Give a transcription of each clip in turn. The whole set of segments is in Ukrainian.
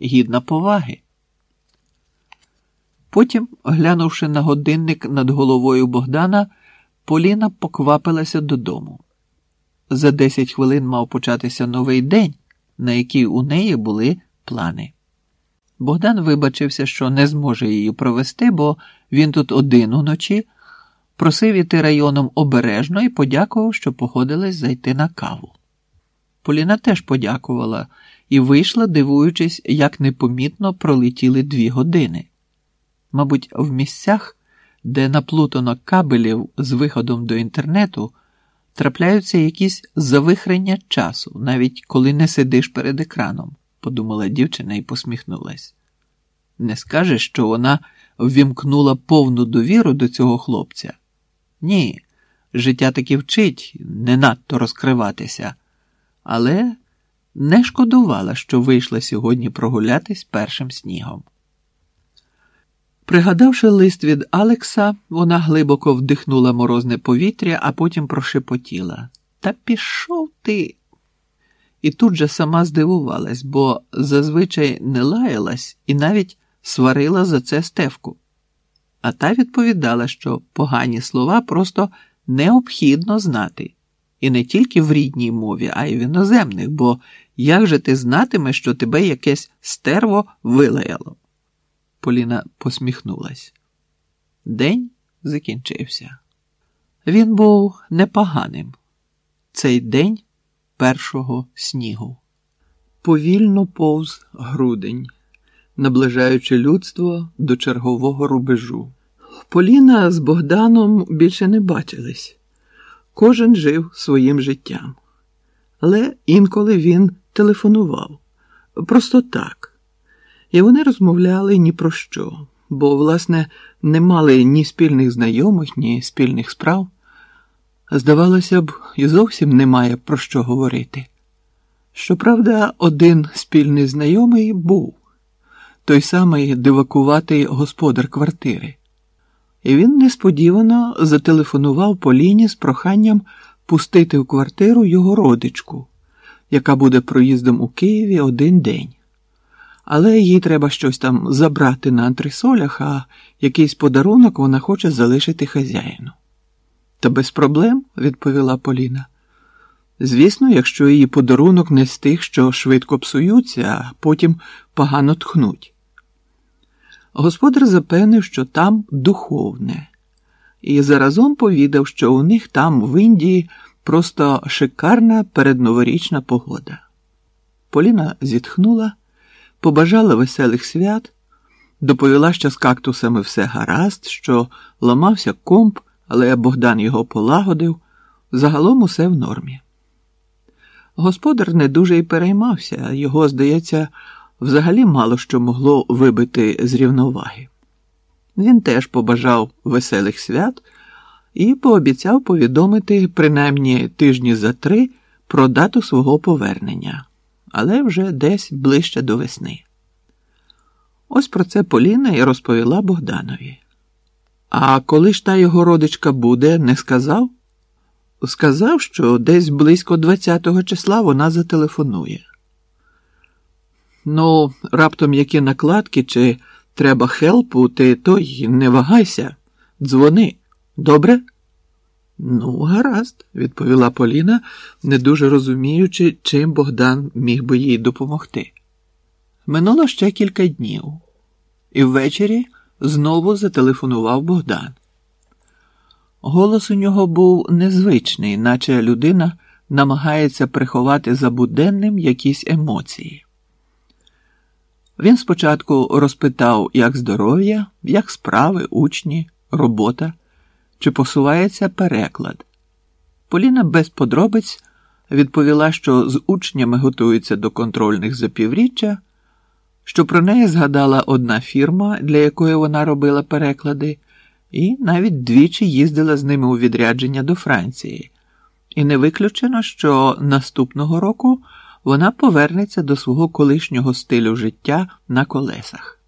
гідна поваги. Потім, глянувши на годинник над головою Богдана, Поліна поквапилася додому. За десять хвилин мав початися новий день, на який у неї були плани. Богдан вибачився, що не зможе її провести, бо він тут один уночі, просив іти районом обережно і подякував, що походились зайти на каву. Поліна теж подякувала і вийшла, дивуючись, як непомітно пролетіли дві години. Мабуть, в місцях, де наплутано кабелів з виходом до інтернету, трапляються якісь завихрення часу, навіть коли не сидиш перед екраном, подумала дівчина і посміхнулась. Не скажеш, що вона ввімкнула повну довіру до цього хлопця? Ні, життя таки вчить не надто розкриватися, але не шкодувала, що вийшла сьогодні прогулятись першим снігом. Пригадавши лист від Алекса, вона глибоко вдихнула морозне повітря, а потім прошепотіла. Та пішов ти. І тут же сама здивувалась, бо зазвичай не лаялась і навіть сварила за це стевку. А та відповідала, що погані слова просто необхідно знати. І не тільки в рідній мові, а й в іноземних, бо як же ти знатимеш, що тебе якесь стерво вилаяло? Поліна посміхнулась. День закінчився. Він був непоганим. Цей день першого снігу. Повільно повз грудень, наближаючи людство до чергового рубежу. Поліна з Богданом більше не бачились. Кожен жив своїм життям. Але інколи він телефонував. Просто так. І вони розмовляли ні про що, бо, власне, не мали ні спільних знайомих, ні спільних справ. Здавалося б, і зовсім немає про що говорити. Щоправда, один спільний знайомий був той самий дивакуватий господар квартири, і він несподівано зателефонував Поліні з проханням пустити в квартиру його родичку, яка буде проїздом у Києві один день але їй треба щось там забрати на антресолях, а якийсь подарунок вона хоче залишити хазяїну. Та без проблем, відповіла Поліна. Звісно, якщо її подарунок не з тих, що швидко псуються, а потім погано тхнуть. Господар запевнив, що там духовне, і заразом повідав, що у них там в Індії просто шикарна передноворічна погода. Поліна зітхнула побажала веселих свят, доповіла, що з кактусами все гаразд, що ламався комп, але Богдан його полагодив. Загалом усе в нормі. Господар не дуже й переймався, його, здається, взагалі мало що могло вибити з рівноваги. Він теж побажав веселих свят і пообіцяв повідомити принаймні тижні за три про дату свого повернення але вже десь ближче до весни. Ось про це Поліна і розповіла Богданові. А коли ж та його родичка буде, не сказав? Сказав, що десь близько 20-го числа вона зателефонує. Ну, раптом які накладки, чи треба хелпу, ти той не вагайся, дзвони. Добре? Ну, гаразд, відповіла Поліна, не дуже розуміючи, чим Богдан міг би їй допомогти. Минуло ще кілька днів, і ввечері знову зателефонував Богдан. Голос у нього був незвичний, наче людина намагається приховати за буденним якісь емоції. Він спочатку розпитав, як здоров'я, як справи, учні, робота чи посувається переклад. Поліна без подробиць відповіла, що з учнями готується до контрольних за півріччя, що про неї згадала одна фірма, для якої вона робила переклади, і навіть двічі їздила з ними у відрядження до Франції. І не виключено, що наступного року вона повернеться до свого колишнього стилю життя на колесах.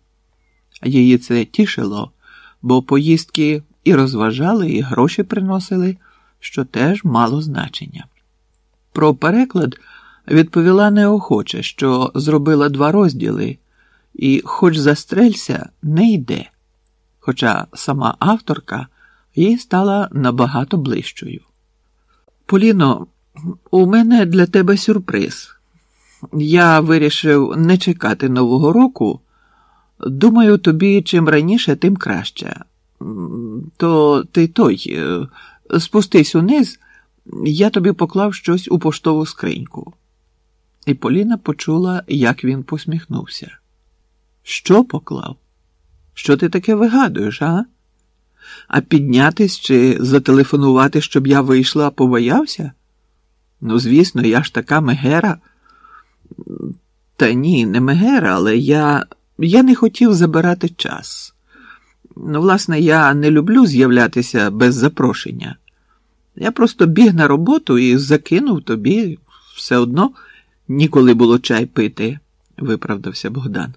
Її це тішило, бо поїздки і розважали, і гроші приносили, що теж мало значення. Про переклад відповіла неохоче, що зробила два розділи, і, хоч застрелься, не йде. Хоча сама авторка їй стала набагато ближчою. Поліно, у мене для тебе сюрприз. Я вирішив не чекати Нового року. Думаю, тобі чим раніше, тим краще. То ти той, е, спустись униз, я тобі поклав щось у поштову скриньку. І Поліна почула, як він посміхнувся. Що поклав? Що ти таке вигадуєш, а? А піднятись чи зателефонувати, щоб я вийшла, побоявся? Ну, звісно, я ж така мегера. Та ні, не мегера, але я, я не хотів забирати час. Ну, власне, я не люблю з'являтися без запрошення. Я просто біг на роботу і закинув тобі все одно ніколи було чай пити, виправдався Богдан.